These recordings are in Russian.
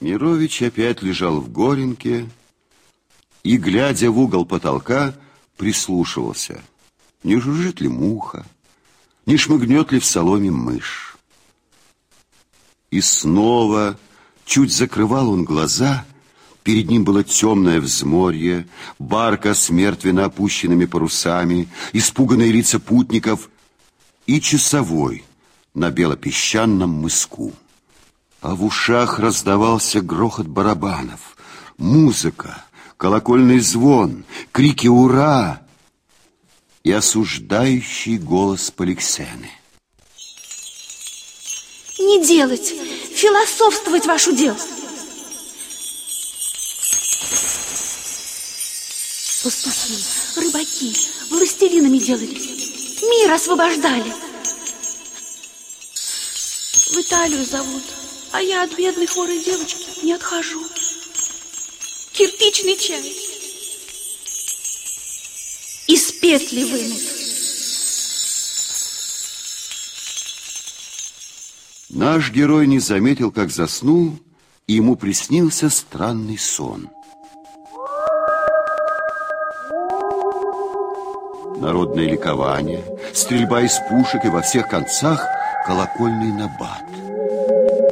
Мирович опять лежал в горенке и, глядя в угол потолка, прислушивался. Не жужжит ли муха, не шмыгнет ли в соломе мышь. И снова, чуть закрывал он глаза, перед ним было темное взморье, барка с мертвенно опущенными парусами, испуганные лица путников и часовой на белопесчаном мыску а в ушах раздавался грохот барабанов, музыка, колокольный звон, крики «Ура!» и осуждающий голос Поликсены. Не делать, философствовать вашу дело. Пастухи, рыбаки, властелинами делались, мир освобождали. В Италию зовут. А я от бедной хворой девочки не отхожу. Кирпичный чай. Из петли вынут. Наш герой не заметил, как заснул, и ему приснился странный сон. Народное ликование, стрельба из пушек и во всех концах колокольный набат.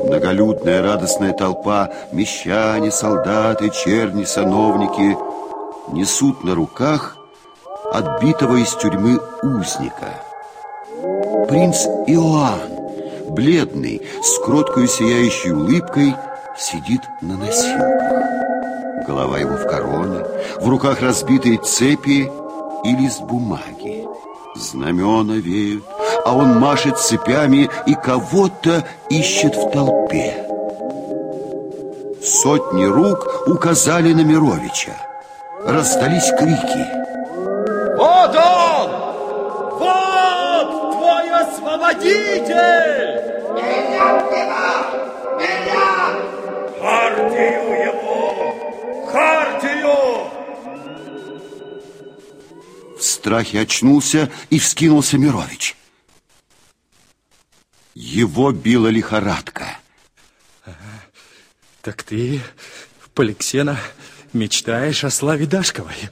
Многолюдная радостная толпа, мещане, солдаты, черни, сановники несут на руках отбитого из тюрьмы узника. Принц Иоанн, бледный, с кроткой сияющей улыбкой, сидит на носилках. Голова его в короне, в руках разбитые цепи и лист бумаги. Знамена веют, а он машет цепями и кого-то ищет в толпе. Сотни рук указали на Мировича. Раздались крики. Вот он! Вот твой освободитель! Меня убивал! Меня! Хартию ему! Хартию! В страхе очнулся и вскинулся Мирович. Его била лихорадка. Так ты, Поликсена, мечтаешь о славе Дашковой.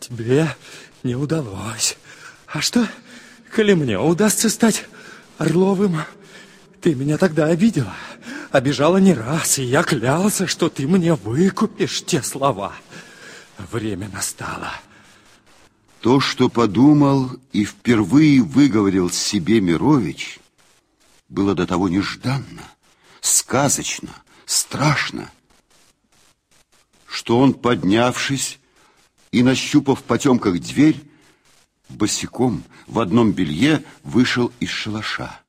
Тебе не удалось. А что, коли мне удастся стать Орловым, ты меня тогда обидела. Обижала не раз, и я клялся, что ты мне выкупишь те слова. Время настало. То, что подумал и впервые выговорил себе Мирович, было до того нежданно, сказочно, страшно, что он, поднявшись и нащупав в потемках дверь, босиком в одном белье вышел из шалаша.